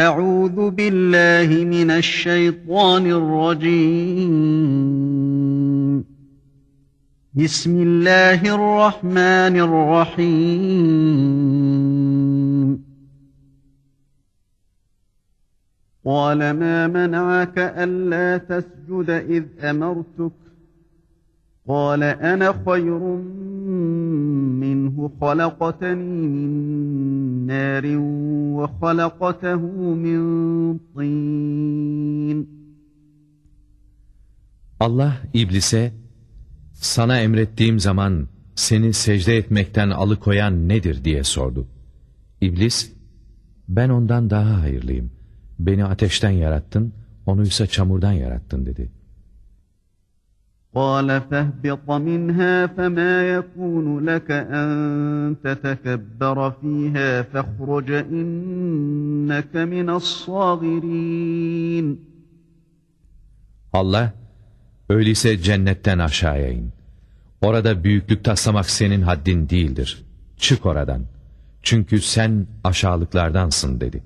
أعوذ بالله من الشيطان الرجيم. بسم الله الرحمن الرحيم. قال ما منعك ألا تسجد إذ أمرتك؟ قال أنا خير منه خلقتني من نار وخلقته من طين Allah iblise sana emrettiğim zaman seni secde etmekten alıkoyan nedir diye sordu. İblis ben ondan daha hayırlıyım. Beni ateşten yarattın, onuysa çamurdan yarattın dedi. قال فاهبط منها فما يكون لك أن تتكبر فيها فاخرج إنك من الصاغرين Allah, öyleyse cennetten aşağıya in. Orada büyüklük taslamak senin haddin değildir. Çık oradan. Çünkü sen aşağılıklardansın dedi.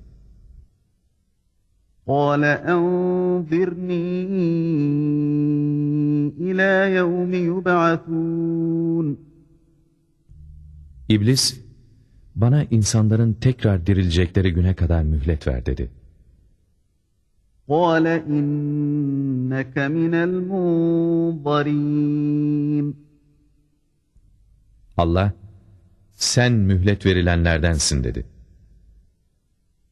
قال أنظرني إلى يوم يبعثون İblis, bana insanların tekrar dirilecekleri güne kadar mühlet ver dedi. قال إنك من المنظرين Allah, sen mühlet verilenlerdensin dedi.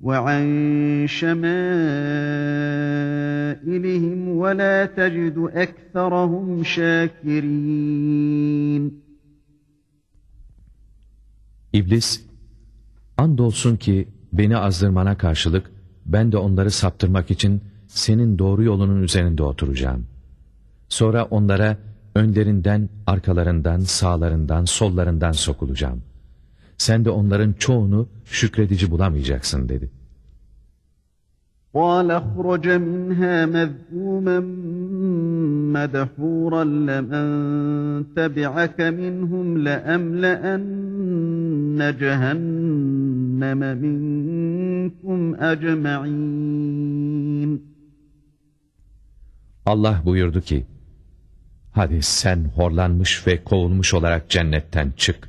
وعن شمائلهم ولا تجد أكثرهم شاكرين İblis, andolsun ki beni azdırmana karşılık ben de onları saptırmak için senin doğru yolunun üzerinde oturacağım. Sonra onlara önlerinden, arkalarından, sağlarından, sollarından sokulacağım. Sen de onların çoğunu şükredici bulamayacaksın dedi. قال اخرج منها مذءوما مدحورا لمن تبعك منهم لأملأن جهنم منكم أجمعين Allah buyurdu ki, Hadi sen horlanmış ve kovulmuş olarak cennetten çık.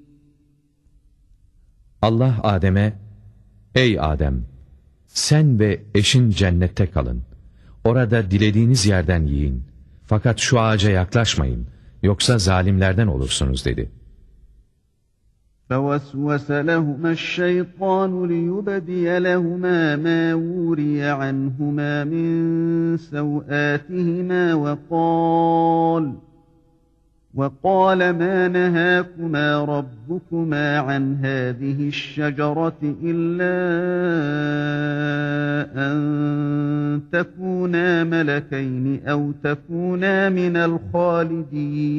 Allah Adem'e, Ey Adem! Sen ve eşin cennette kalın. Orada dilediğiniz yerden yiyin. Fakat şu ağaca yaklaşmayın. Yoksa zalimlerden olursunuz dedi. فوسوس لهما الشيطان ليبدي لهما ما وري عنهما من سوآتهما وقال وقال ما نهاكما ربكما عن هذه الشجرة إلا أن تكونا ملكين أو تكونا من الخالدين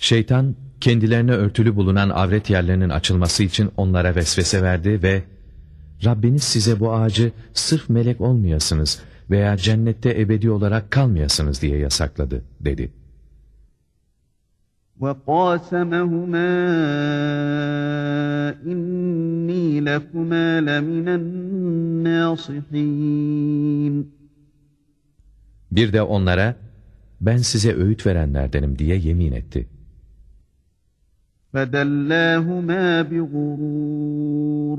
Şeytan kendilerine örtülü bulunan avret yerlerinin açılması için onlara vesvese verdi ve Rabbiniz size bu ağacı sırf melek olmayasınız veya cennette ebedi olarak kalmayasınız diye yasakladı dedi. وَقَاسَمَهُمَا إِنِّي لَكُمَا لَمِنَ النَّاصِحِينَ Bir de onlara ben size öğüt verenlerdenim diye yemin etti. فَدَلَّاهُمَا بِغُرُورٍ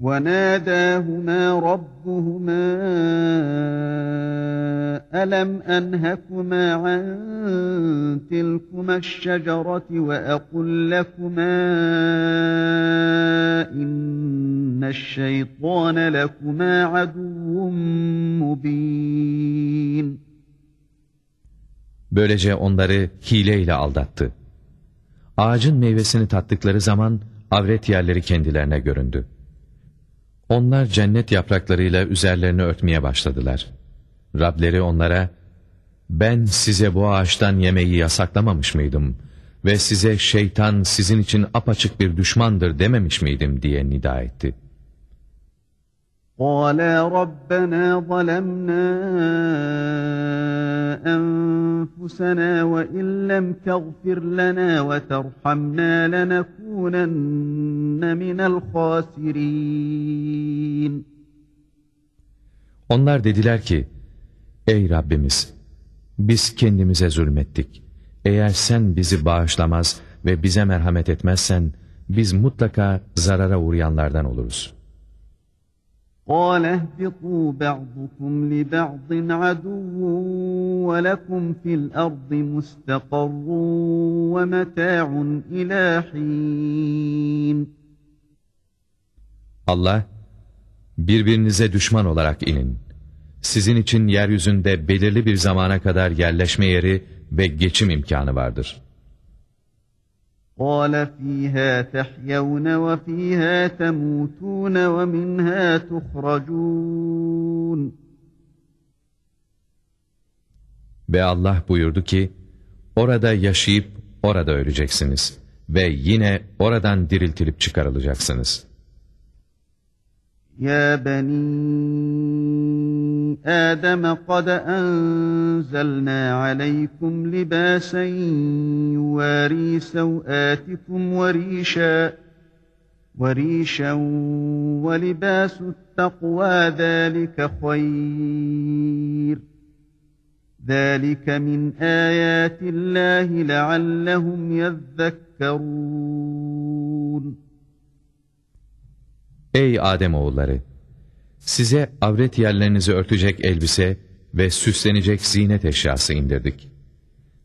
وَنَادَاهُمَا رَبُّهُمَا أَلَمْ أَنْهَكُمَا عَنْ تِلْكُمَا الشَّجَرَةِ وَأَقُلْ لَكُمَا إِنَّ الشَّيْطَانَ لَكُمَا عَدُوٌّ مُّبِينٌ Böylece onları hileyle aldattı. Ağacın meyvesini tattıkları zaman avret yerleri kendilerine göründü. Onlar cennet yapraklarıyla üzerlerini örtmeye başladılar. Rableri onlara, ben size bu ağaçtan yemeği yasaklamamış mıydım ve size şeytan sizin için apaçık bir düşmandır dememiş miydim diye nida etti. قَالَا رَبَّنَا ظَلَمْنَا أَنفُسَنَا وَإِنْ لَمْ تَغْفِرْ لَنَا وَتَرْحَمْنَا لَنَكُونَنَّ مِنَ الْخَاسِرِينَ Onlar dediler ki, Ey Rabbimiz! Biz kendimize zulmettik. Eğer sen bizi bağışlamaz ve bize merhamet etmezsen, biz mutlaka zarara uğrayanlardan oluruz. قَالَ اهْبِطُوا بَعْضُكُمْ لِبَعْضٍ عَدُوٌّ وَلَكُمْ فِي الْأَرْضِ مُسْتَقَرٌّ وَمَتَاعٌ إِلَى حِينٍ Allah, birbirinize düşman olarak inin. Sizin için yeryüzünde belirli bir zamana kadar yerleşme yeri ve geçim imkanı vardır. قَالَ فِيهَا تَحْيَوْنَ وَفِيهَا تَمُوتُونَ وَمِنْهَا تُخْرَجُونَ Ve Allah buyurdu ki, orada yaşayıp orada öleceksiniz ve yine oradan diriltilip çıkarılacaksınız. يَا بَنِي آدَمَ قَدْ أَنزَلْنَا عَلَيْكُمْ لِبَاسًا يُوَارِي سَوْآتِكُمْ وَرِيشًا وَرِيشًا وَلِبَاسُ التَّقْوَى ذَلِكَ خَيْرٌ ذَلِكَ مِنْ آيَاتِ اللّٰهِ لَعَلَّهُمْ يَذَّكَّرُونَ Ey Adem oğulları! Size avret yerlerinizi örtecek elbise ve süslenecek zinet eşyası indirdik.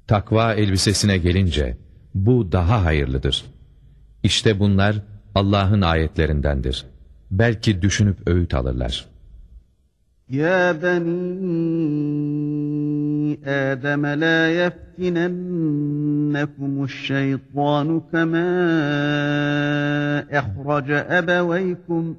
Takva elbisesine gelince bu daha hayırlıdır. İşte bunlar Allah'ın ayetlerindendir. Belki düşünüp öğüt alırlar. Ya bani Adem la yeftinennekumuş şeytanu kema ehrace ebeveykum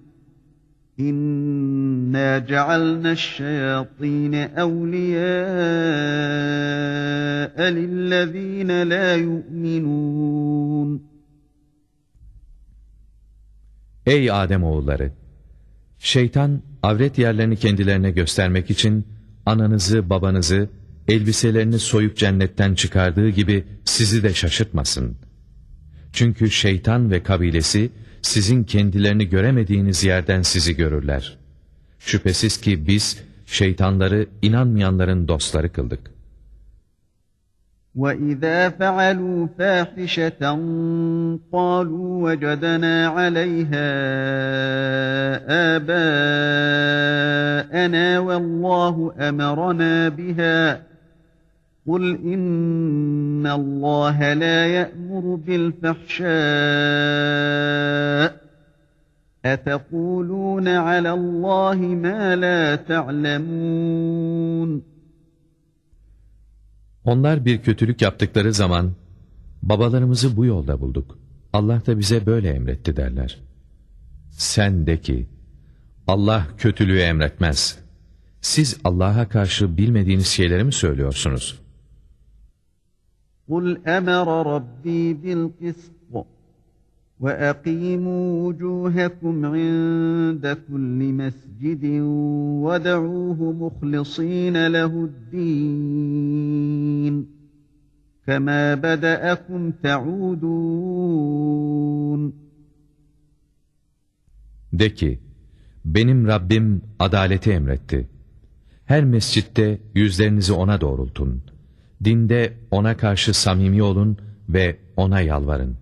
İnna cealne şeyatine evliyâe lillezîne la yu'minûn. Ey Adem oğulları! Şeytan avret yerlerini kendilerine göstermek için ananızı, babanızı, elbiselerini soyup cennetten çıkardığı gibi sizi de şaşırtmasın. Çünkü şeytan ve kabilesi sizin kendilerini göremediğiniz yerden sizi görürler. Şüphesiz ki biz şeytanları inanmayanların dostları kıldık. وَإِذَا فَعَلُوا فَاحِشَةً قَالُوا وَجَدْنَا عَلَيْهَا آبَاءَنَا وَاللّٰهُ أَمَرَنَا بِهَا قُلْ إِنَّ اللّٰهَ لَا يَأْمُرُ بِالْفَحْشَاءِ أَتَقُولُونَ عَلَى اللّٰهِ مَا لَا تَعْلَمُونَ Onlar bir kötülük yaptıkları zaman, babalarımızı bu yolda bulduk. Allah da bize böyle emretti derler. Sen de ki, Allah kötülüğü emretmez. Siz Allah'a karşı bilmediğiniz şeyleri mi söylüyorsunuz? قل أمر ربي بالقسط وأقيموا وجوهكم عند كل مسجد ودعوه مخلصين له الدين كما بدأكم تعودون De ki, benim Rabbim adaleti emretti. Her mescitte yüzlerinizi ona doğrultun. Dinde ona karşı samimi olun ve ona yalvarın.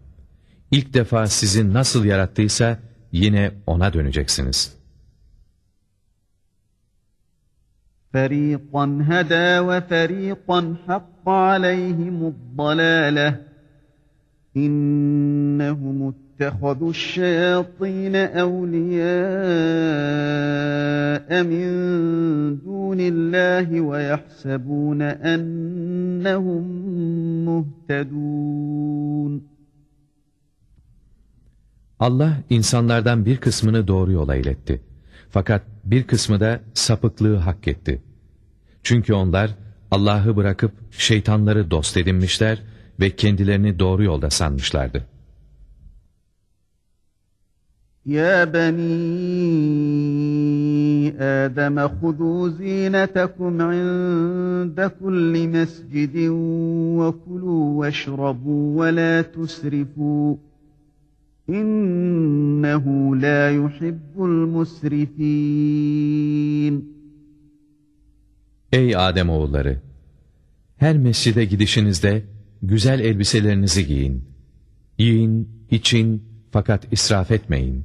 İlk defa sizi nasıl yarattıysa yine ona döneceksiniz. فريقا هدى وفريقا حق عليهم الضلالة إنهم اتخذوا الشياطين أولياء من دون الله ويحسبون أنهم مهتدون Allah insanlardan bir kısmını doğru yola iletti. Fakat bir kısmı da sapıklığı hak etti. Çünkü onlar Allah'ı bırakıp şeytanları dost edinmişler ve kendilerini doğru yolda sanmışlardı. يا بني آدم خذوا زينتكم عند كل مسجد وكلوا واشربوا ولا تسرفوا إنه لا يحب المسرفين Ey Adem oğulları! Her mescide gidişinizde güzel elbiselerinizi giyin. Yiyin, için fakat israf etmeyin.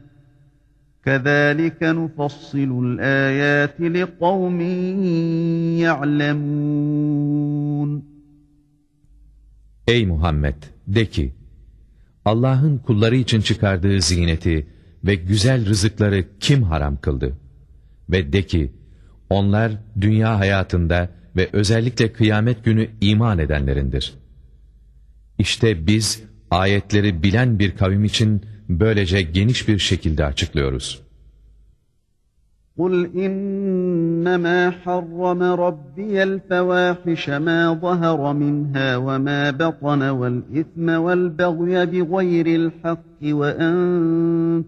كذلك نفصل الآيات لقوم يعلمون Ey Muhammed! De ki, Allah'ın kulları için çıkardığı ziyneti ve güzel rızıkları kim haram kıldı? Ve de ki, onlar dünya hayatında ve özellikle kıyamet günü iman edenlerindir. İşte biz ayetleri bilen bir kavim için böylece geniş bir şekilde açıklıyoruz. قل إنما حرم ربي الفواحش ما ظهر منها وما بطن والإثم والبغي بغير الحق وأن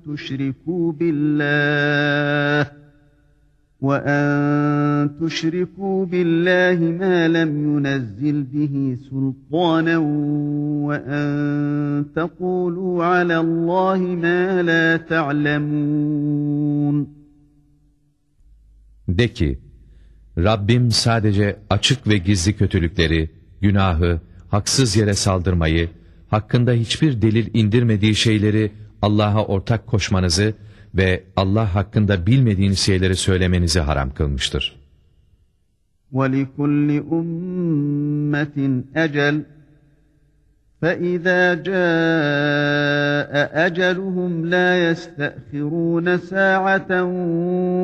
تشركوا بالله وأن تشركوا بالله ما لم ينزل به سلطانا وأن تقولوا على الله ما لا تعلمون De ki, Rabbim sadece açık ve gizli kötülükleri, günahı, haksız yere saldırmayı, hakkında hiçbir delil indirmediği şeyleri Allah'a ortak koşmanızı ve Allah hakkında bilmediğiniz şeyleri söylemenizi haram kılmıştır. وَلِكُلِّ أُمَّةٍ أَجَلٌ فَإِذَا جَاءَ أَجَلُهُمْ لَا يَسْتَأْخِرُونَ سَاعَةً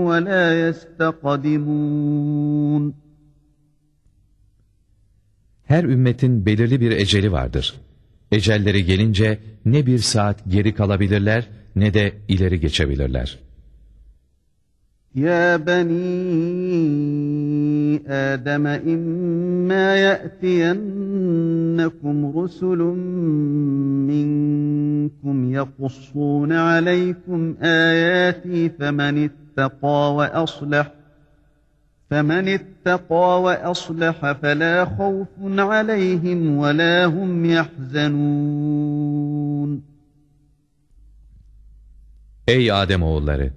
وَلَا يَسْتَقْدِمُونَ Her ümmetin belirli bir eceli vardır. Ecelleri gelince ne bir saat geri kalabilirler ne de ileri geçebilirler. Ya bani Adem imma ya'tiyennekum rusulun minkum yakussun aleykum ayati femen ittaqa ve aslah فَمَنِ اتَّقَى وَأَصْلَحَ فَلَا خَوْفٌ عَلَيْهِمْ وَلَا هُمْ يَحْزَنُونَ Ey Adem oğulları!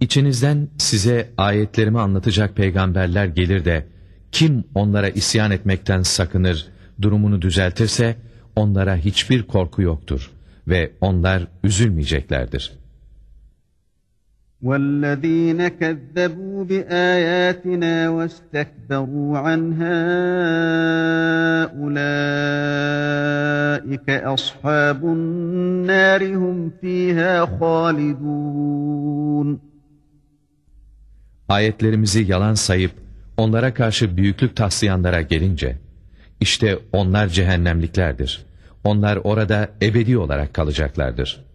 İçinizden size ayetlerimi anlatacak peygamberler gelir de, kim onlara isyan etmekten sakınır, durumunu düzeltirse, onlara hiçbir korku yoktur ve onlar üzülmeyeceklerdir. وَالَّذ۪ينَ كَذَّبُوا بِآيَاتِنَا وَاسْتَكْبَرُوا عَنْهَا أُولَٰئِكَ أَصْحَابُ النَّارِ هُمْ ف۪يهَا خَالِدُونَ Ayetlerimizi yalan sayıp onlara karşı büyüklük taslayanlara gelince, işte onlar cehennemliklerdir. Onlar orada ebedi olarak kalacaklardır.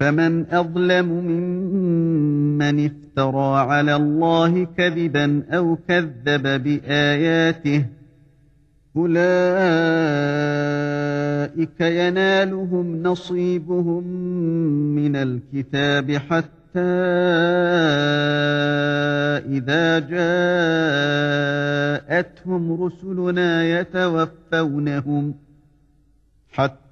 فَمَنْ أَظْلَمُ مِمَّنِ افْتَرَى عَلَى اللّٰهِ كَذِبًا اَوْ كَذَّبَ بِآيَاتِهِ أُولَٰئِكَ يَنَالُهُمْ نَصِيبُهُمْ مِنَ الْكِتَابِ حَتَّى إِذَا جَاءَتْهُمْ رُسُلُنَا يَتَوَفَّوْنَهُمْ حَتَّى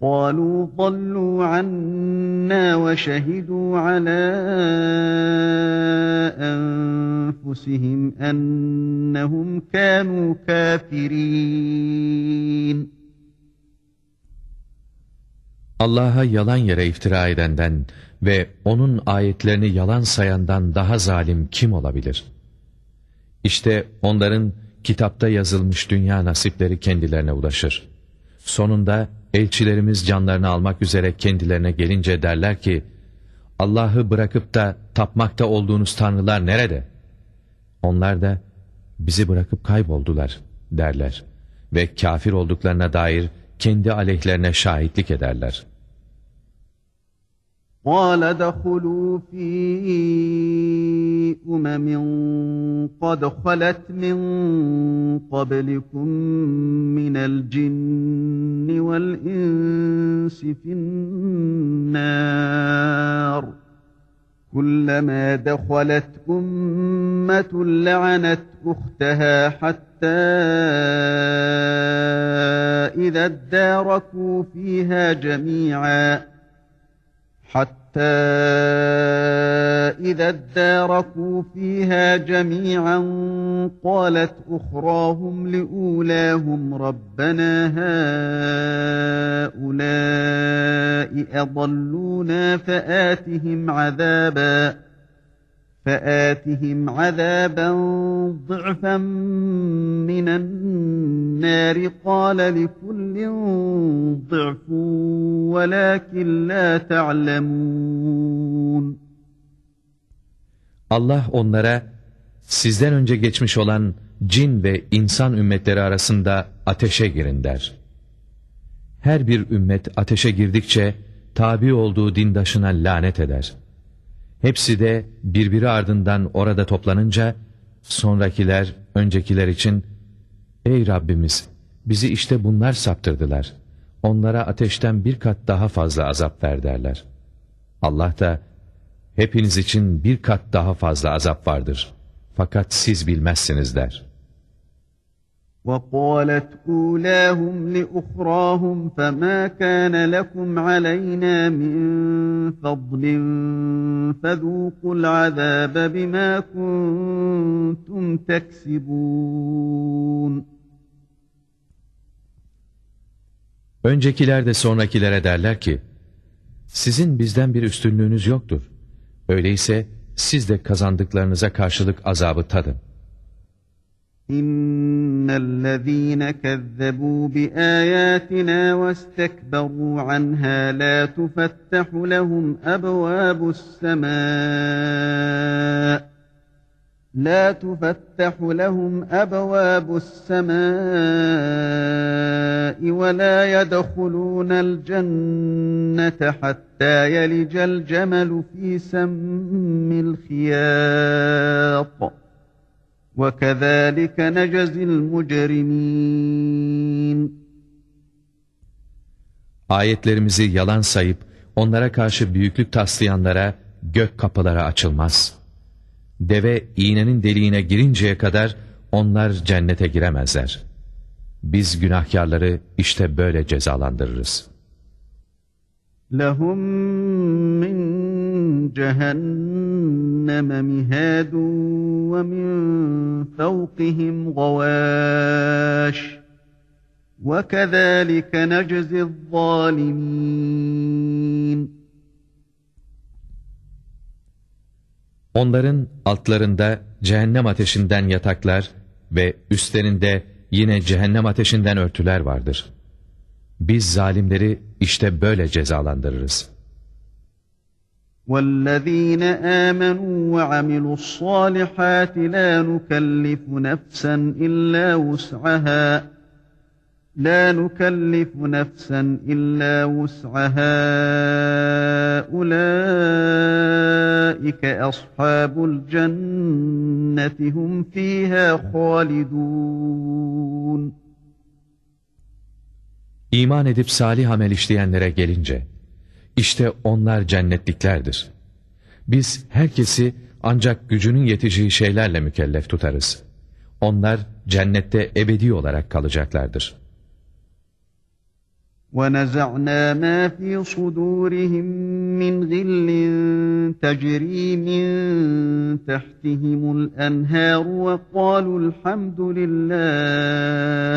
قَالُوا ضَلُّوا عَنَّا وَشَهِدُوا عَلَى أَنفُسِهِمْ أَنَّهُمْ كَانُوا كَافِرِينَ Allah'a yalan yere iftira edenden ve O'nun ayetlerini yalan sayandan daha zalim kim olabilir? İşte onların kitapta yazılmış dünya nasipleri kendilerine ulaşır. Sonunda elçilerimiz canlarını almak üzere kendilerine gelince derler ki, Allah'ı bırakıp da tapmakta olduğunuz tanrılar nerede? Onlar da, bizi bırakıp kayboldular derler ve kafir olduklarına dair kendi aleyhlerine şahitlik ederler.'' قال دخلوا في أمم قد خلت من قبلكم من الجن والإنس في النار. كلما دخلت أمة لعنت أختها حتى إذا اداركوا فيها جميعاً حتى إذا اداركوا فيها جميعا قالت أخراهم لأولاهم ربنا هؤلاء أضلونا فآتهم عذاباً فآتهم عذابا ضعفا من النار قال لكل ضعف ولكن لا تعلمون Allah onlara sizden önce geçmiş olan cin ve insan ümmetleri arasında ateşe girin der. Her bir ümmet ateşe girdikçe tabi olduğu dindaşına lanet eder. Hepsi de birbiri ardından orada toplanınca sonrakiler öncekiler için Ey Rabbimiz bizi işte bunlar saptırdılar. Onlara ateşten bir kat daha fazla azap ver derler. Allah da hepiniz için bir kat daha fazla azap vardır. Fakat siz bilmezsiniz der.'' وَقَالَتْ أُولَاهُمْ لِأُخْرَاهُمْ فَمَا كَانَ لَكُمْ عَلَيْنَا مِنْ فَضْلٍ فَذُوقُوا الْعَذَابَ بِمَا كُنْتُمْ تَكْسِبُونَ Öncekiler de sonrakilere derler ki, sizin bizden bir üstünlüğünüz yoktur. Öyleyse siz de kazandıklarınıza karşılık azabı tadın. إن الذين كذبوا بآياتنا واستكبروا عنها لا تفتح لهم أبواب السماء لا تفتح لهم أبواب السماء ولا يدخلون الجنة حتى يلج الجمل في سم الخياط وَكَذَٰلِكَ نَجَزِي الْمُجْرِمِينَ Ayetlerimizi yalan sayıp onlara karşı büyüklük taslayanlara gök kapıları açılmaz. Deve iğnenin deliğine girinceye kadar onlar cennete giremezler. Biz günahkarları işte böyle cezalandırırız.'' لهم من جهنم مهاد ومن فوقهم غواش وكذلك نجزي الظالمين Onların altlarında cehennem ateşinden yataklar ve üstlerinde yine cehennem ateşinden örtüler vardır. Biz zalimleri işte böyle cezalandırırız. وَالَّذ۪ينَ آمَنُوا وَعَمِلُوا الصَّالِحَاتِ لَا نُكَلِّفُ نَفْسًا إِلَّا وُسْعَهَا لَا نُكَلِّفُ نَفْسًا إِلَّا وُسْعَهَا أُولَٰئِكَ أَصْحَابُ الْجَنَّةِ هُمْ ف۪يهَا خَالِدُونَ İman edip salih amel işleyenlere gelince, işte onlar cennetliklerdir. Biz herkesi ancak gücünün yeteceği şeylerle mükellef tutarız. Onlar cennette ebedi olarak kalacaklardır. وَنَزَعْنَا مَا فِي صُدُورِهِمْ مِنْ غِلٍّ تَجْرِي مِنْ تَحْتِهِمُ الْأَنْهَارُ وَقَالُوا الْحَمْدُ لِلَّهِ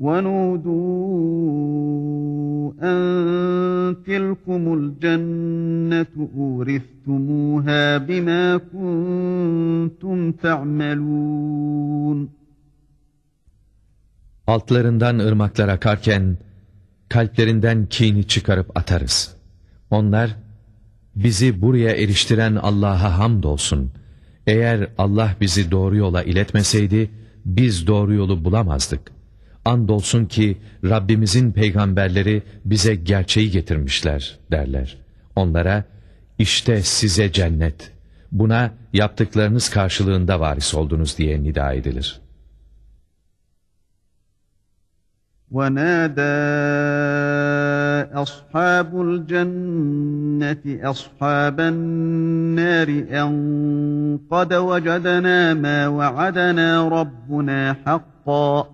وَنُودُوا أَنْ تِلْكُمُ الْجَنَّةُ أُورِثْتُمُوهَا بِمَا كُنْتُمْ تَعْمَلُونَ Altlarından ırmaklar akarken, kalplerinden kini çıkarıp atarız. Onlar, bizi buraya eriştiren Allah'a hamdolsun. Eğer Allah bizi doğru yola iletmeseydi, biz doğru yolu bulamazdık. Andolsun ki Rabbimizin peygamberleri bize gerçeği getirmişler derler. Onlara işte size cennet, buna yaptıklarınız karşılığında varis oldunuz diye nida edilir. وَنَادَى أَصْحَابُ الْجَنَّةِ أَصْحَابَ النَّارِ أَنْ قَدْ وَجَدْنَا مَا وَعَدَنَا رَبُّنَا حَقًّا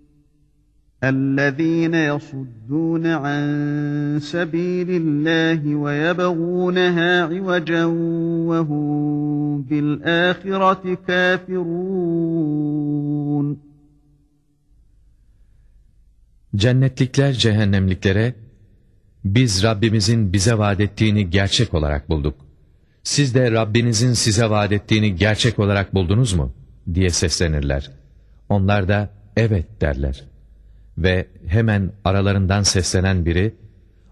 الَّذ۪ينَ يَصُدُّونَ عَنْ سَب۪يلِ اللّٰهِ وَيَبَغُونَهَا عِوَجًا وَهُمْ بِالْآخِرَةِ كَافِرُونَ Cennetlikler cehennemliklere, biz Rabbimizin bize vaat ettiğini gerçek olarak bulduk. Siz de Rabbinizin size vaat ettiğini gerçek olarak buldunuz mu? diye seslenirler. Onlar da evet derler. Ve hemen aralarından seslenen biri,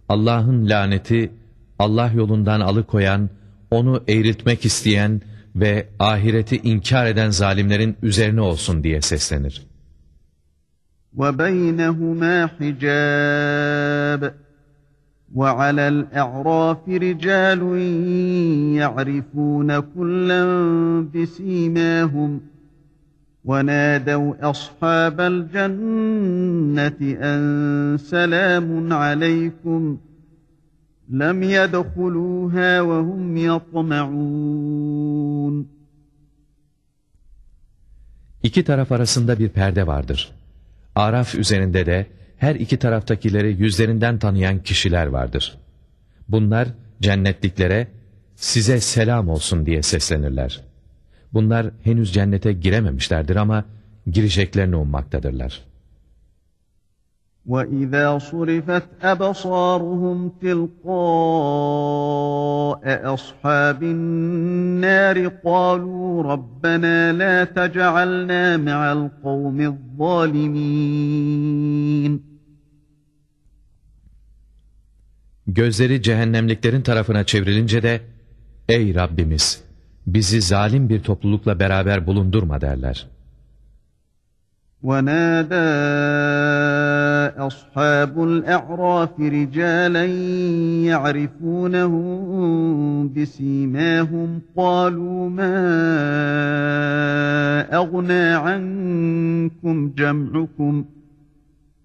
Allah'ın laneti, Allah yolundan alıkoyan, onu eğriltmek isteyen ve ahireti inkar eden zalimlerin üzerine olsun diye seslenir. وَبَيْنَهُمَا حِجَابٌ وَعَلَى الْأَعْرَافِ رِجَالٌ يَعْرِفُونَ كُلًّا بِسِيمَاهُمْ وَنَادَوْا أَصْحَابَ الْجَنَّةِ أَنْ سَلَامٌ عَلَيْكُمْ لَمْ يَدْخُلُوهَا وَهُمْ يَطْمَعُونَ İki taraf arasında bir perde vardır. Araf üzerinde de her iki taraftakileri yüzlerinden tanıyan kişiler vardır. Bunlar cennetliklere size selam olsun diye seslenirler. Bunlar henüz cennete girememişlerdir ama gireceklerini ummaktadırlar. وَإِذَا صُرِفَتْ أَبْصَارُهُمْ تِلْقَاءَ أَصْحَابِ النَّارِ قَالُوا رَبَّنَا لَا تَجْعَلْنَا مَعَ الْقَوْمِ الظَّالِمِينَ Gözleri cehennemliklerin tarafına çevrilince de, Ey Rabbimiz! Bizi zalim bir toplulukla beraber bulundurma derler. ونادى أصحاب الأعراف رجالا يعرفونهم بسيماهم قالوا ما أغنى عنكم جمعكم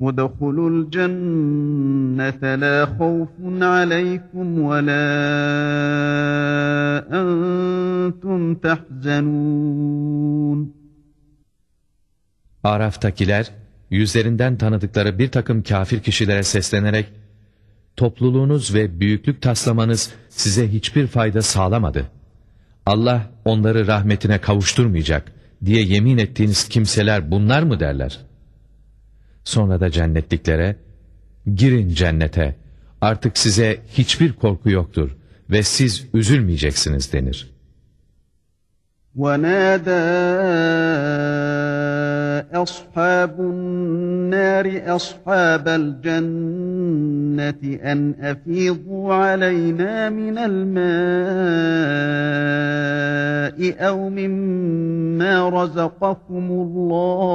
ودخلوا الجنة لا خوف عليكم ولا أنتم تحزنون Araf'takiler yüzlerinden tanıdıkları bir takım kafir kişilere seslenerek topluluğunuz ve büyüklük taslamanız size hiçbir fayda sağlamadı. Allah onları rahmetine kavuşturmayacak diye yemin ettiğiniz kimseler bunlar mı derler? Sonra da cennetliklere, girin cennete, artık size hiçbir korku yoktur ve siz üzülmeyeceksiniz denir. ونادى أصحاب النار أصحاب الجنة أن أفيضوا علينا من الماء أو مما رزقكم الله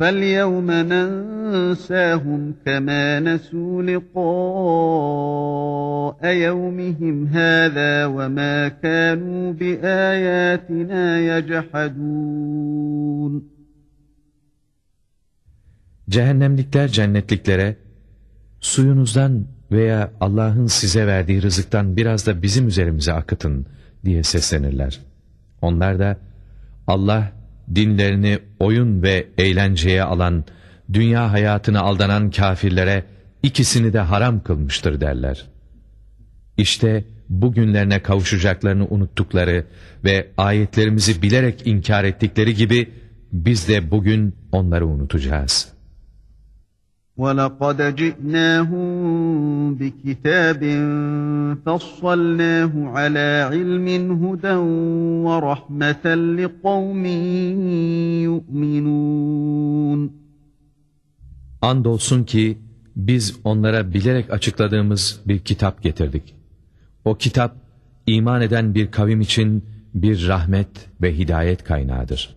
فاليوم ننساهم كما نسوا لقاء يومهم هذا وما كانوا بآياتنا يجحدون Cehennemlikler cennetliklere, suyunuzdan veya Allah'ın size verdiği rızıktan biraz da bizim üzerimize akıtın diye seslenirler. Onlar da Allah dinlerini oyun ve eğlenceye alan, dünya hayatını aldanan kafirlere ikisini de haram kılmıştır derler. İşte bugünlerine kavuşacaklarını unuttukları ve ayetlerimizi bilerek inkar ettikleri gibi biz de bugün onları unutacağız.'' وَلَقَدْ جِئْنَاهُمْ بِكِتَابٍ فَصَّلْنَاهُ عَلَى عِلْمٍ هُدًى وَرَحْمَةً لِقَوْمٍ يُؤْمِنُونَ Andolsun ki biz onlara bilerek açıkladığımız bir kitap getirdik. O kitap iman eden bir kavim için bir rahmet ve hidayet kaynağıdır.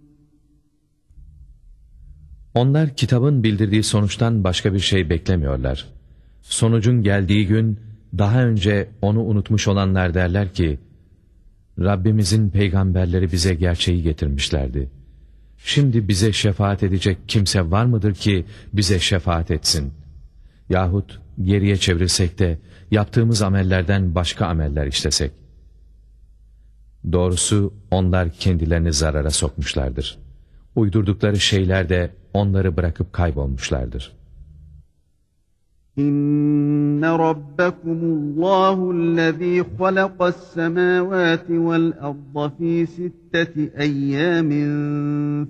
Onlar kitabın bildirdiği sonuçtan başka bir şey beklemiyorlar. Sonucun geldiği gün daha önce onu unutmuş olanlar derler ki, Rabbimizin peygamberleri bize gerçeği getirmişlerdi. Şimdi bize şefaat edecek kimse var mıdır ki bize şefaat etsin? Yahut geriye çevrilsek de yaptığımız amellerden başka ameller işlesek. Doğrusu onlar kendilerini zarara sokmuşlardır. Uydurdukları şeyler de onları bırakıp kaybolmuşlardır.'' إن ربكم الله الذي خلق السماوات والأرض في ستة أيام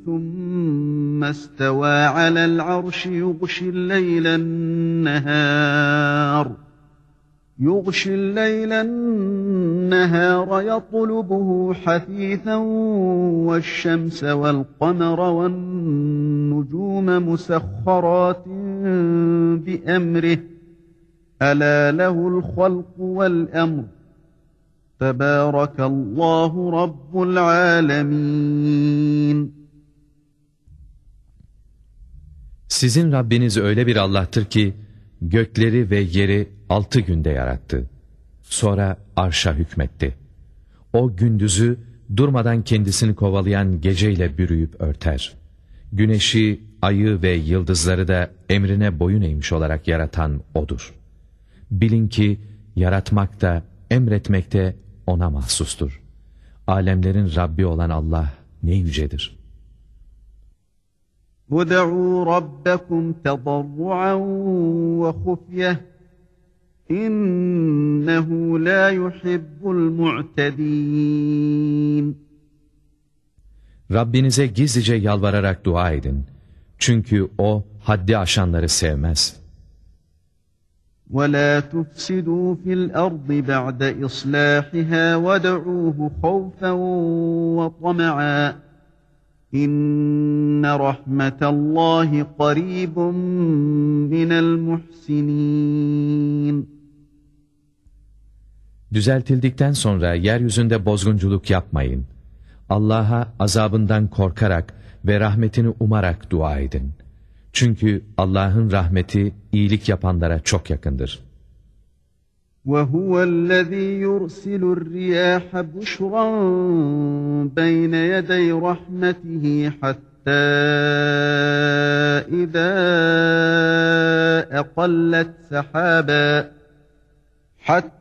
ثم استوى على العرش يغشي الليل النهار يغشي الليل النهار يطلبه حثيثا والشمس والقمر والنجوم مسخرات بأمره. ألا له الخلق والأمر. تبارك الله رب العالمين. Sizin Rabbiniz öyle bir Allah'tır ki, gökleri ve yeri altı günde yarattı. Sonra arşa hükmetti. O gündüzü durmadan kendisini kovalayan geceyle bürüyüp örter. Güneşi, ayı ve yıldızları da emrine boyun eğmiş olarak yaratan O'dur. Bilin ki yaratmak da emretmek de O'na mahsustur. Alemlerin Rabbi olan Allah ne yücedir.'' ادعوا ربكم تضرعا وخفية إنه لا يحب المعتدين Rabbinize gizlice yalvararak dua edin. Çünkü O haddi aşanları sevmez. وَلَا تُفْسِدُوا فِي الْأَرْضِ بَعْدَ إِصْلَاحِهَا وَدَعُوهُ خَوْفًا وَطَمَعًا İnne rahmetallahi qaribun minel muhsinin. Düzeltildikten sonra yeryüzünde bozgunculuk yapmayın. Allah'a azabından korkarak ve rahmetini umarak dua edin. Çünkü Allah'ın rahmeti iyilik yapanlara çok yakındır. وهو الذي يرسل الرياح بشرا بين يدي رحمته حتى إذا أقلت سحابا حتى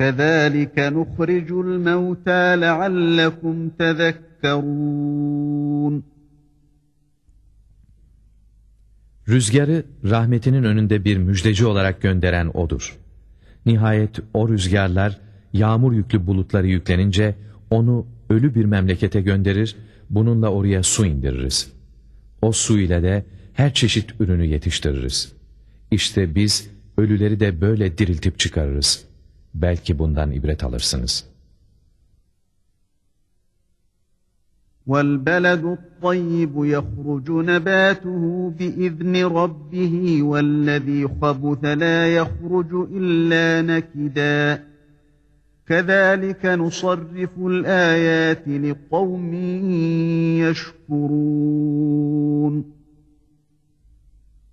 كَذَٰلِكَ نُخْرِجُ الْمَوْتَى لَعَلَّكُمْ تَذَكَّرُونَ Rüzgarı rahmetinin önünde bir müjdeci olarak gönderen O'dur. Nihayet o rüzgarlar yağmur yüklü bulutları yüklenince onu ölü bir memlekete gönderir, bununla oraya su indiririz. O su ile de her çeşit ürünü yetiştiririz. İşte biz ölüleri de böyle diriltip çıkarırız.'' Belki bundan ibret alırsınız. وَالْبَلَدُ الطَّيِّبُ يَخْرُجُ نَبَاتُهُ بِإِذْنِ رَبِّهِ وَالَّذ۪ي خَبُثَ لَا يَخْرُجُ إِلَّا نَكِدًا كَذَٰلِكَ نُصَرِّفُ الْآيَاتِ لِقَوْمٍ يَشْكُرُونَ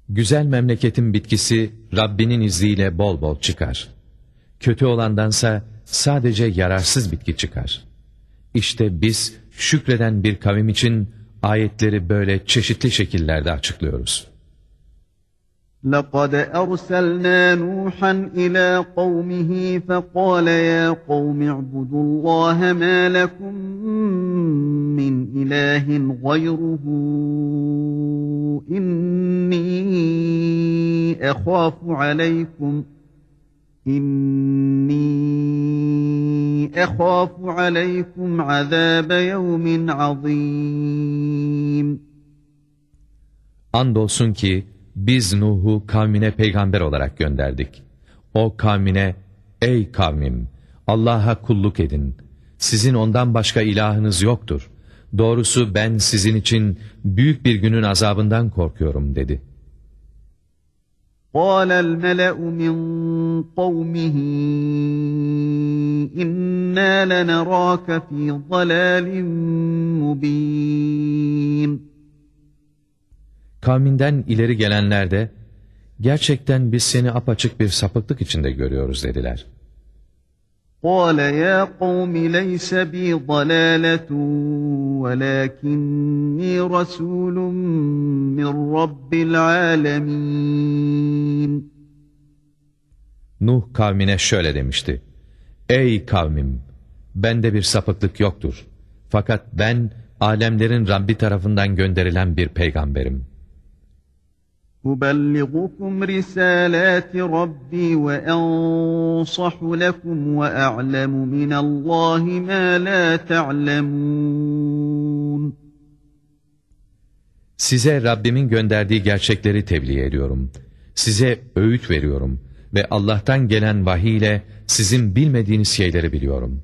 Güzel memleketin bitkisi Rabbinin izniyle bol bol çıkar. Kötü olandansa sadece yararsız bitki çıkar. İşte biz şükreden bir kavim için ayetleri böyle çeşitli şekillerde açıklıyoruz. لَقَدْ أَرْسَلْنَا نُوحًا إِلَى قَوْمِهِ فَقَالَ يَا قَوْمِ اعْبُدُوا اللّٰهَ مَا لَكُمْ مِنْ إِلَٰهٍ غَيْرُهُ إِنِّي أَخَافُ عَلَيْكُمْ İnni ehâfu aleykum azâbe yevmin azîm. Andolsun ki biz Nuh'u kavmine peygamber olarak gönderdik. O kavmine, ey kavmim, Allah'a kulluk edin. Sizin ondan başka ilahınız yoktur. Doğrusu ben sizin için büyük bir günün azabından korkuyorum dedi.'' قال الملأ من قومه إنا لنراك في ضلال مبين Kavminden ileri gelenler de gerçekten biz seni apaçık bir sapıklık içinde görüyoruz dediler. قال يا قوم ليس بي ضلالة ولكني رسول من رب العالمين Nuh kavmine şöyle demişti. Ey kavmim! Bende bir sapıklık yoktur. Fakat ben alemlerin Rabbi tarafından gönderilen bir peygamberim. أبلغكم رسالات ربي وأنصح لكم وأعلم من الله ما لا تعلمون Size Rabbimin gönderdiği gerçekleri tebliğ ediyorum. Size öğüt veriyorum ve Allah'tan gelen vahiy ile sizin bilmediğiniz şeyleri biliyorum.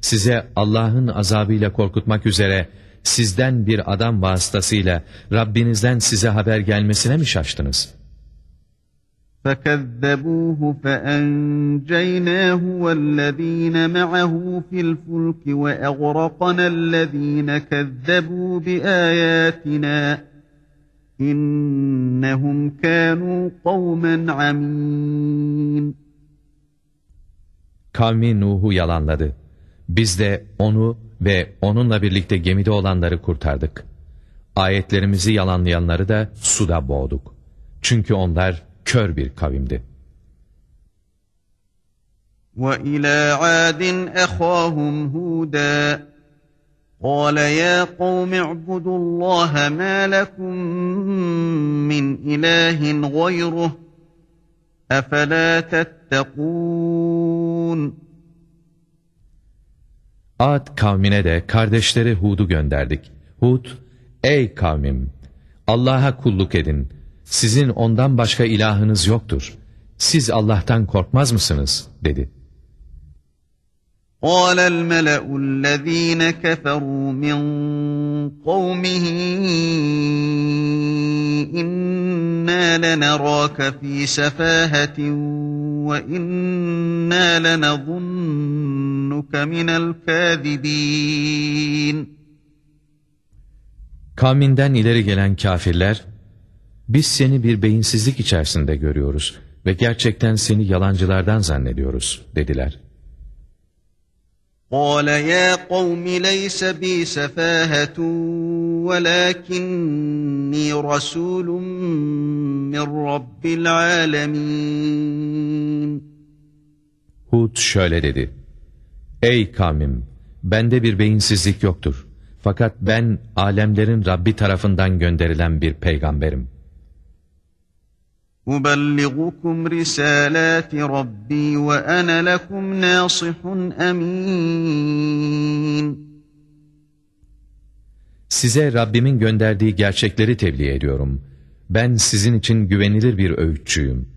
size Allah'ın azabıyla korkutmak üzere sizden bir adam vasıtasıyla Rabbinizden size haber gelmesine mi şaştınız? فَكَذَّبُوهُ فَأَنْجَيْنَاهُ وَالَّذ۪ينَ مَعَهُ فِي الْفُلْكِ وَأَغْرَقْنَا الَّذ۪ينَ كَذَّبُوا بِآيَاتِنَا اِنَّهُمْ كَانُوا قَوْمًا عَمِينَ Kavmi Nuh'u yalanladı. Biz de onu ve onunla birlikte gemide olanları kurtardık. Ayetlerimizi yalanlayanları da suda boğduk. Çünkü onlar kör bir kavimdi. وَإِلَى عَادٍ أَخَاهُمْ هُودًا قَالَ يَا قَوْمِ اعْبُدُوا اللّٰهَ مَا لَكُمْ مِنْ إِلَٰهٍ غَيْرُهُ أَفَلَا تَتَّقُونَ Ad kavmine de kardeşleri Hud'u gönderdik. Hud, ey kavmim! Allah'a kulluk edin. Sizin ondan başka ilahınız yoktur. Siz Allah'tan korkmaz mısınız? dedi. قال الملأ الذين كفروا من قومه إنا لنراك في سفاهة وإنا لنظنك من الكاذبين Kavminden ileri gelen kafirler, biz seni bir beyinsizlik içerisinde görüyoruz ve gerçekten seni yalancılardan zannediyoruz dediler. قال يا قوم ليس بي سفاهة ولكني رسول من رب العالمين Hud şöyle dedi. Ey kavmim! Bende bir beyinsizlik yoktur. Fakat ben alemlerin Rabbi tarafından gönderilen bir peygamberim. Ubelligukum risalati Rabbi ve ana lekum nasihun amin. Size Rabbimin gönderdiği gerçekleri tebliğ ediyorum. Ben sizin için güvenilir bir öğütçüyüm.''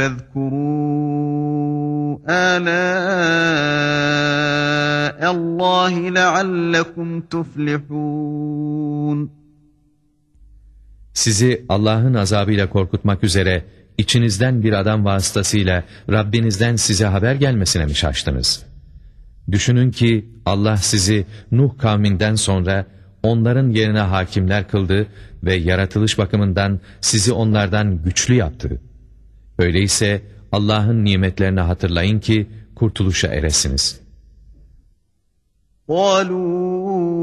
فاذكروا آلاء الله لعلكم تفلحون Sizi Allah'ın azabıyla korkutmak üzere içinizden bir adam vasıtasıyla Rabbinizden size haber gelmesine mi şaştınız? Düşünün ki Allah sizi Nuh kavminden sonra onların yerine hakimler kıldı ve yaratılış bakımından sizi onlardan güçlü yaptı. Öyleyse Allah'ın nimetlerini hatırlayın ki kurtuluşa eresiniz. قالوا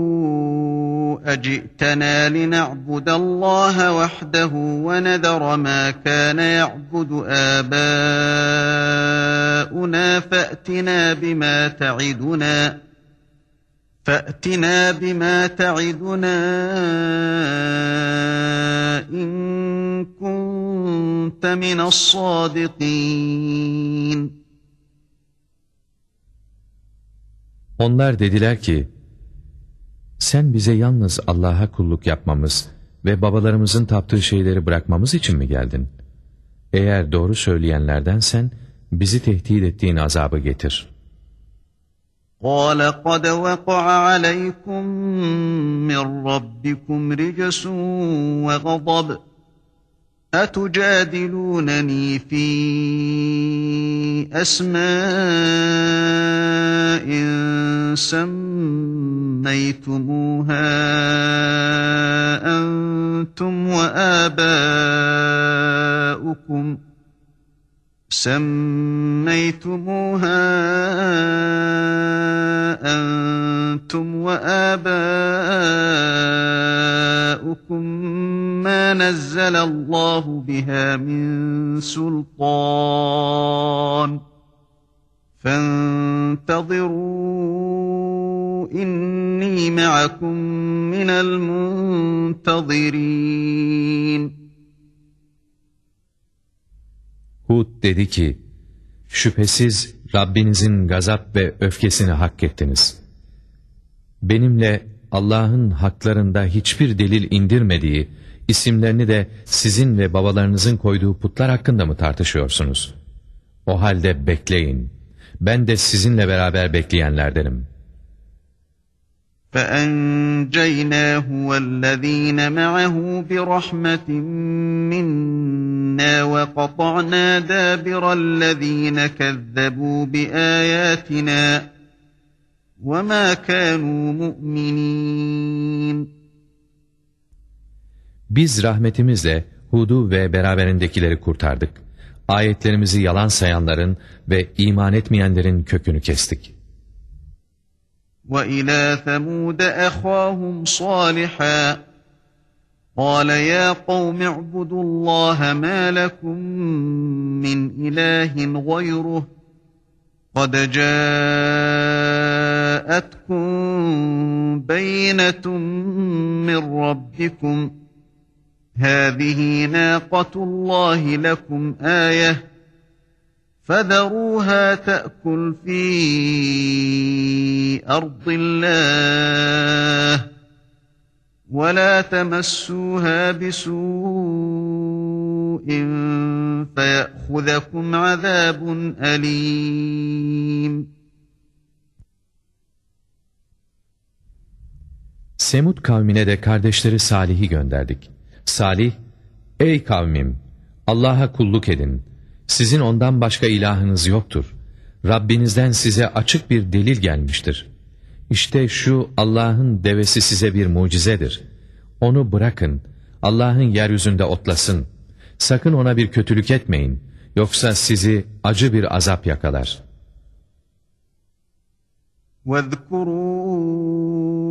أجئتنا لنعبد الله وحده ونذر ما كان يعبد آباؤنا فأتنا بما تعدنا فأتنا بما تعدنا إن كنت من الصادقين Onlar dediler ki, sen bize yalnız Allah'a kulluk yapmamız ve babalarımızın taptığı şeyleri bırakmamız için mi geldin? Eğer doğru söyleyenlerdensen bizi tehdit ettiğin azabı getir. قال قد وقع عليكم من ربكم رجس وغضب أتجادلونني في أسماء سميتموها أنتم وآباؤكم سميتموها أنتم وآباؤكم نزل الله بها من سلطان فانتظروا إني معكم من المنتظرين Hud dedi ki, şüphesiz Rabbinizin gazap ve öfkesini hak ettiniz. Benimle Allah'ın haklarında hiçbir delil indirmediği, isimlerini de sizin ve babalarınızın koyduğu putlar hakkında mı tartışıyorsunuz? O halde bekleyin. Ben de sizinle beraber bekleyenlerdenim. فَأَنْجَيْنَاهُ وَالَّذ۪ينَ مَعَهُ بِرَحْمَةٍ مِنَّا وَقَطَعْنَا دَابِرَ الَّذ۪ينَ كَذَّبُوا بِآيَاتِنَا وَمَا كَانُوا مُؤْمِنِينَ Biz rahmetimizle Hud'u ve beraberindekileri kurtardık. Ayetlerimizi yalan sayanların ve iman etmeyenlerin kökünü kestik. وَإِلَى ثَمُودَ أَخَاهُمْ صَالِحًا قَالَ يَا قَوْمِ اعْبُدُوا اللَّهَ مَا لَكُمْ مِنْ إِلَٰهٍ غَيْرُهُ قَدْ جَاءَتْكُمْ بَيِّنَةٌ مِّن رَّبِّكُمْ هَٰذِهِ نَاقَةُ اللَّهِ لَكُمْ آيَةً فَذَرُوهَا تَأْكُلْ فِي أَرْضِ اللَّهِ وَلَا تَمَسُّوهَا بِسُوءٍ فَيَأْخُذَكُمْ عَذَابٌ أَلِيمٌ Semud kavmine de kardeşleri Salih'i gönderdik. Salih, ey kavmim, Allah'a kulluk edin. Sizin ondan başka ilahınız yoktur. Rabbinizden size açık bir delil gelmiştir. İşte şu Allah'ın devesi size bir mucizedir. Onu bırakın, Allah'ın yeryüzünde otlasın. Sakın ona bir kötülük etmeyin, yoksa sizi acı bir azap yakalar. واذكروا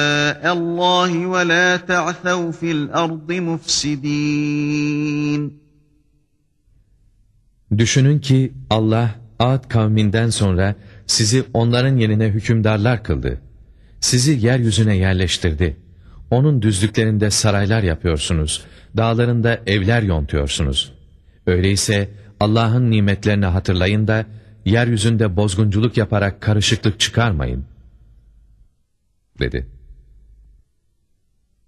الله ولا تعثوا في الأرض مفسدين Düşünün ki Allah Ad kavminden sonra sizi onların yerine hükümdarlar kıldı. Sizi yeryüzüne yerleştirdi. Onun düzlüklerinde saraylar yapıyorsunuz. Dağlarında evler yontuyorsunuz. Öyleyse Allah'ın nimetlerini hatırlayın da yeryüzünde bozgunculuk yaparak karışıklık çıkarmayın. Dedi.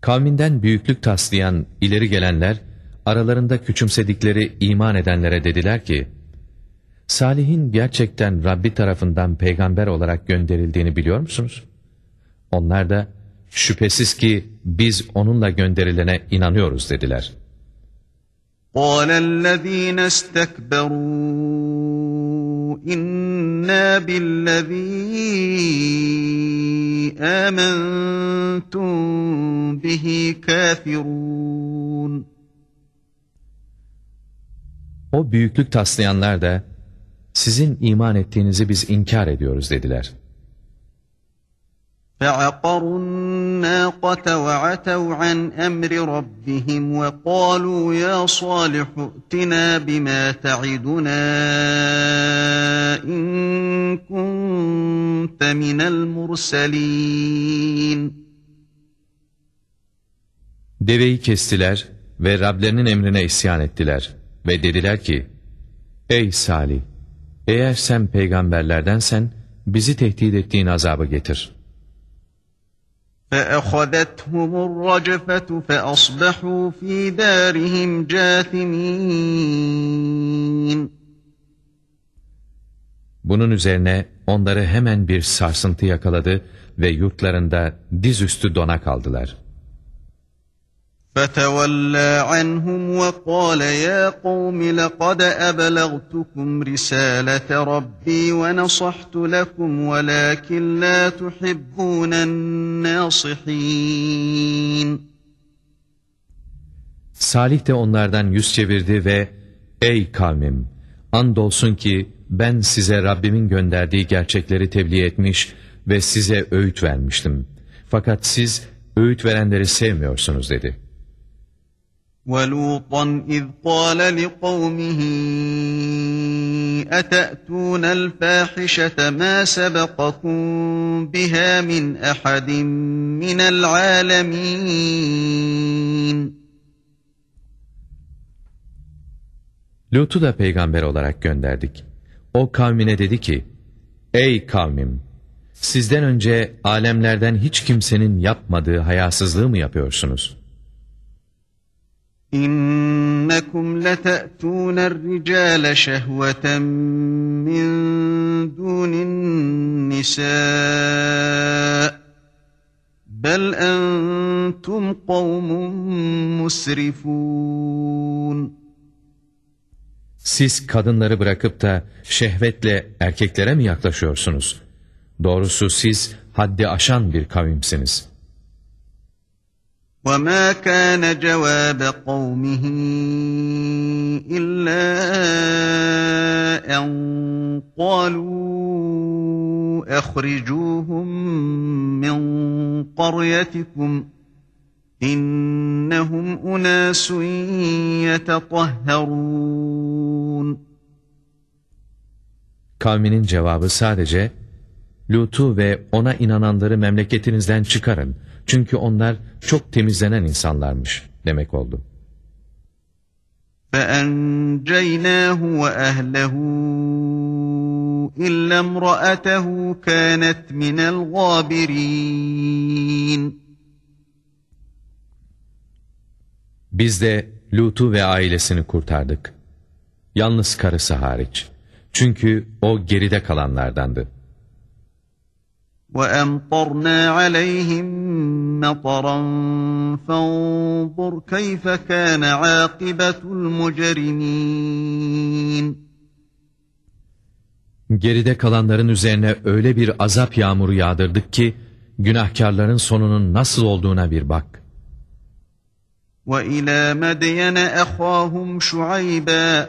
Kavminden büyüklük taslayan ileri gelenler, aralarında küçümsedikleri iman edenlere dediler ki, Salih'in gerçekten Rabbi tarafından peygamber olarak gönderildiğini biliyor musunuz? Onlar da, şüphesiz ki biz onunla gönderilene inanıyoruz dediler. قال الذين استكبروا إنا بالذي آمنتم به كافرون O büyüklük taslayanlar da, sizin iman ettiğinizi biz inkar ediyoruz dediler. فعقروا الناقة وعتوا عن أمر ربهم وقالوا يا صالح ائتنا بما تعدنا إن كنت من المرسلين Deveyi kestiler ve Rablerinin emrine isyan ettiler ve dediler ki, Ey Salih! Eğer sen peygamberlerdensen bizi tehdit ettiğin azabı getir. فَأَخَذَتْهُمُ الرَّجْفَةُ فَأَصْبَحُوا فِي دَارِهِمْ جَاثِمِينَ Bunun üzerine onları hemen bir sarsıntı yakaladı ve yurtlarında dizüstü dona kaldılar. فَتَوَلَّى عَنْهُمْ وَقَالَ يَا قَوْمِ لَقَدْ أَبْلَغْتُكُمْ رِسَالَةَ رَبِّي وَنَصَحْتُ لَكُمْ وَلَكِنْ لَا تُحِبُّونَ النَّاصِحِينَ Salih de onlardan yüz çevirdi ve Ey kavmim! Andolsun ki ben size Rabbimin gönderdiği gerçekleri tebliğ etmiş ve size öğüt vermiştim. Fakat siz öğüt verenleri sevmiyorsunuz dedi.'' وَلُوطًا إِذْ قَالَ لِقَوْمِهِ أَتَأْتُونَ الْفَاحِشَةَ مَا سَبَقَكُمْ بِهَا مِنْ أَحَدٍ مِنَ الْعَالَمِينَ Lut'u da peygamber olarak gönderdik. O kavmine dedi ki, Ey kavmim! Sizden önce alemlerden hiç kimsenin yapmadığı hayasızlığı mı yapıyorsunuz?'' İnnekum lete'tûne r-ricâle şehveten min dûnin nisâ. Bel entum kavmun. Siz kadınları bırakıp da şehvetle erkeklere mi yaklaşıyorsunuz? Doğrusu siz haddi aşan bir kavimsiniz.'' وَمَا كَانَ جَوَابَ قَوْمِهِ إِلَّا أَنْ قَالُوا أَخْرِجُوهُمْ مِنْ قَرْيَتِكُمْ إِنَّهُمْ أُنَاسٌ يَتَطَهَّرُونَ Kavminin cevabı sadece, Lut'u ve ona inananları memleketinizden çıkarın.'' Çünkü onlar çok temizlenen insanlarmış demek oldu. فَاَنْجَيْنَاهُ وَأَهْلَهُ اِلَّا امْرَأَتَهُ كَانَتْ مِنَ الْغَابِرِينَ Biz de Lut'u ve ailesini kurtardık. Yalnız karısı hariç. Çünkü o geride kalanlardandı. وَأَمْطَرْنَا عَلَيْهِمْ مَطَرًا فَانظُرْ كَيْفَ كَانَ عَاقِبَةُ الْمُجْرِمِينَ Geride kalanların üzerine öyle bir azap yağmuru yağdırdık ki, günahkarların sonunun nasıl olduğuna bir bak. وَإِلَى مَدْيَنَ أَخَاهُمْ شُعَيْبًا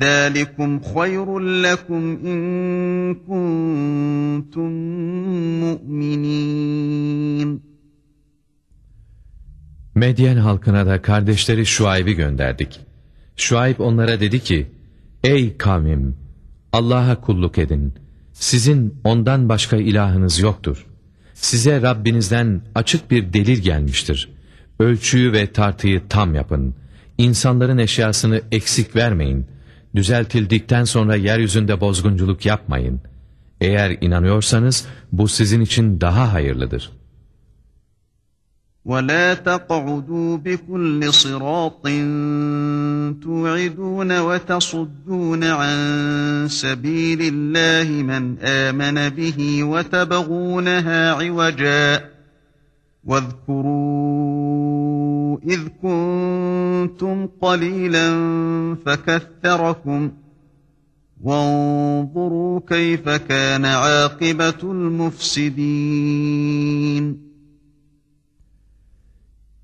ذَٰلِكُمْ خَيْرٌ لَكُمْ إِن كُنتُم مُّؤْمِنِينَ Medyen halkına da kardeşleri Şuayb'i gönderdik. Şuayb onlara dedi ki, Ey kavmim! Allah'a kulluk edin. Sizin ondan başka ilahınız yoktur. Size Rabbinizden açık bir delil gelmiştir. Ölçüyü ve tartıyı tam yapın. İnsanların eşyasını eksik vermeyin. Düzeltildikten sonra yeryüzünde bozgunculuk yapmayın. Eğer inanıyorsanız bu sizin için daha hayırlıdır.'' وَلَا تَقْعُدُوا بِكُلِّ صِرَاطٍ تُوعِدُونَ وَتَصُدُّونَ عَنْ سَبِيلِ اللّٰهِ مَنْ آمَنَ بِهِ وَتَبَغُونَهَا عِوَجًا وَاذْكُرُوا إِذْ كُنْتُمْ قَلِيلًا فَكَثَّرَكُمْ وَانظُرُوا كَيْفَ كَانَ عَاقِبَةُ الْمُفْسِدِينَ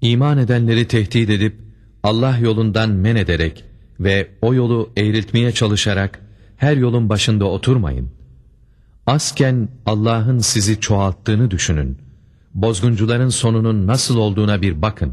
İman edenleri tehdit edip Allah yolundan men ederek ve o yolu eğriltmeye çalışarak her yolun başında oturmayın. Azken Allah'ın sizi çoğalttığını düşünün. Bozguncuların sonunun nasıl olduğuna bir bakın.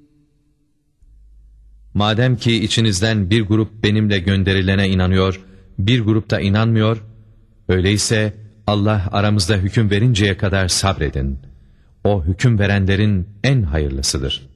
Madem ki içinizden bir grup benimle gönderilene inanıyor, bir grup da inanmıyor, öyleyse Allah aramızda hüküm verinceye kadar sabredin. O hüküm verenlerin en hayırlısıdır.''